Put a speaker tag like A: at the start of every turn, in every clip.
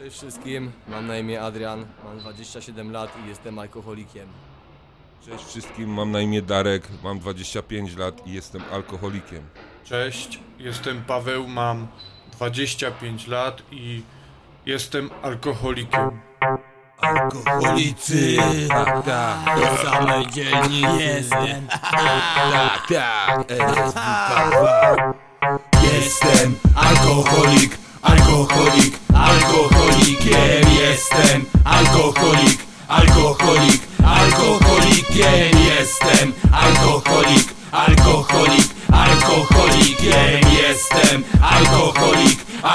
A: Cześć wszystkim, mam na imię Adrian, mam 27 lat i jestem alkoholikiem.
B: Cześć wszystkim, mam na imię Darek, mam 25 lat i jestem alkoholikiem.
C: Cześć, jestem Paweł, mam 25 lat i jestem alkoholikiem.
B: Alkoholicy! Tak, tak,
D: Same dzielni jestem.
B: tak, tak,
D: Jestem alkoholik, alkoholikiem jestem. Alkoholik, alkoholik, alkoholikiem jestem. Alkoholik,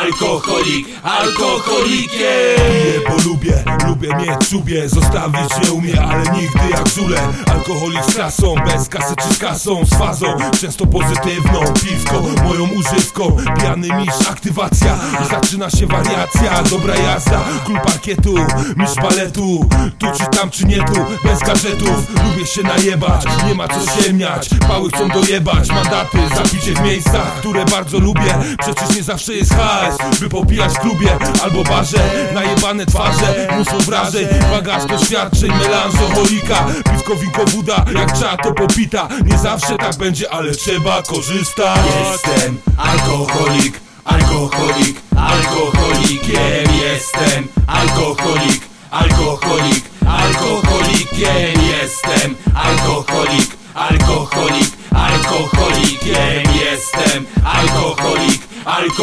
D: alkoholik, alkoholikiem.
E: Piję, bo lubię, lubię mieć czubie Zostawić nie umie, ale nigdy jak żule Alkoholik z kasą, bez kasy czy z kasą Z fazą, często pozytywną Piwko, moją używką. Pijany mistrz, aktywacja zaczyna się wariacja, dobra jazda Klub parkietu, mistrz baletu. Tu czy tam czy nie tu, bez gadżetów. Lubię się najebać, nie ma co ciemniać Pały chcą dojebać, mandaty Zapicie w miejscach, które bardzo lubię. Przecież nie zawsze jest hajs By popijać w klubie albo barze Najebane twarze, mnóstwo wrażeń Bagaż doświadczeń, melanżoholika Piwko, winko, jak trzeba to popita Nie zawsze tak będzie, ale trzeba korzystać
D: Jestem alkoholik, alkoholik, alkoholikiem jestem. Alkoholik, alkoholik, alkoholikiem jestem. Alkoholik,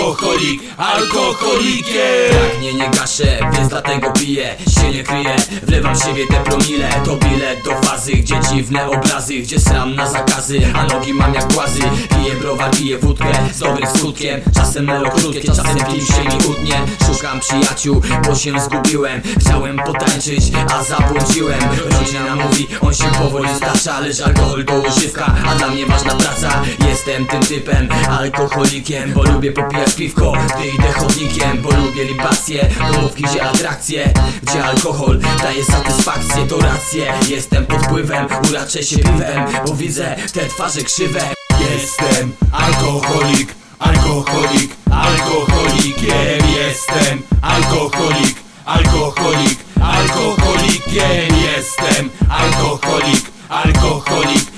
D: alkoholik, alkoholikiem.
F: Pragnienie gaszę, więc dlatego piję Się nie kryję, wlewam w siebie te promile To bilet do fazy, gdzie dziwne obrazy Gdzie sram na zakazy, a nogi mam jak głazy Piję browar, piję wódkę z dobrym skutkiem. Czasem melo krótkie, czasem film się mi utnie. Szukam przyjaciół, bo się zgubiłem. Chciałem potańczyć, a zabłądziłem. Rodzina mówi, on się powoli starza Lecz alkohol to używka, a dla mnie ważna praca. Jestem tym typem, alkoholikiem Bo lubię popijać piwko, gdy idę chodnikiem Bo lubię libacje, domówki gdzie atrakcje Gdzie alkohol daje satysfakcję To rację, jestem pod wpływem Uraczę się piwem, bo widzę te twarze krzywe
D: Jestem alkoholik, alkoholik, alkoholikiem jestem. Alkoholik, alkoholik, alkoholikiem jestem. Alkoholik, alkoholik,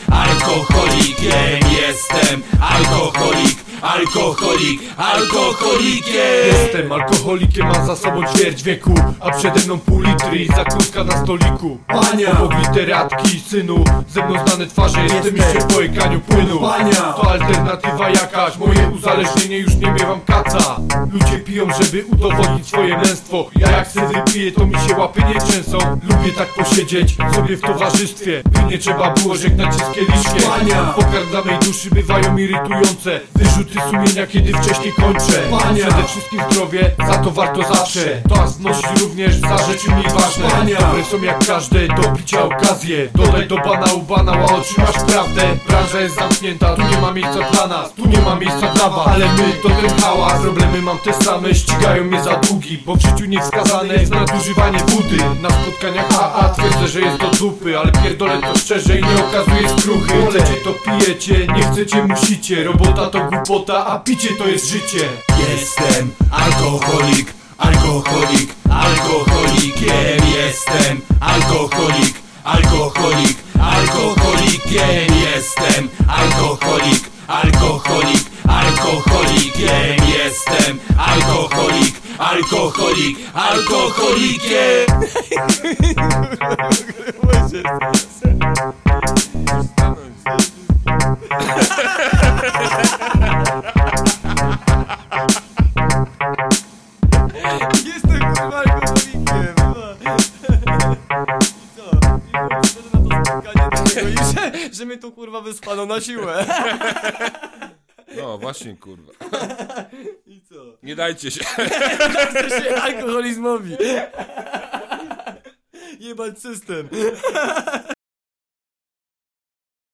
D: Alkoholik, alkoholik, alkoholikiem.
C: Jestem alkoholikiem, mam za sobą ćwierć wieku A przede mną pół litry i na stoliku
D: Pania!
C: Obok literatki, synu, ze mną znane twarze Jestem mistrzem po łykaniu płynu
D: Pania!
C: To alternatywa jakaś, moje uzależnienie już nie miewam kaca Ludzie piją, żeby udowodnić swoje męstwo Ja jak se wypiję, to mi się łapy nie trzęsą Lubię tak posiedzieć sobie w towarzystwie By nie trzeba było żegnać się z kieliszkiem
D: Pania!
C: Pokardanej duszy bywają irytujące Wyrzuty sumienia, kiedy wcześniej kończę.
D: Pania!
C: Przede wszystkim zdrowie, za to warto zawsze. Toast nosi również za rzeczy mniej ważne.
D: Pania!
C: Dobre są jak każde, do picia okazje. Dodaj do bana u bana, a otrzymasz prawdę. Branża jest zamknięta, tu nie ma miejsca dla nas Tu nie ma miejsca dla was, ale my to ten hałas Problemy mam te same, ścigają mnie za długi Bo w życiu niewskazane jest nadużywanie wody Na spotkaniach AA twierdzę, że jest do dupy Ale pierdolę to szczerze i nie okazuję skruchy. Wolecie to pijecie, nie chcecie musicie. Robota to głupota, a picie to jest życie
D: Jestem alkoholik, alkoholik, alkoholikiem jestem. Alkoholik, alkoholik, alkoholikiem jestem. Alkoholik, alkoholik, alkoholikiem jestem. Alkoholik, alkoholik, alkoholikiem.
A: i że, że mnie tu kurwa wyspano na siłę.
B: No właśnie kurwa.
A: I co?
B: Nie dajcie się.
A: Się alkoholizmowi. Jebać system.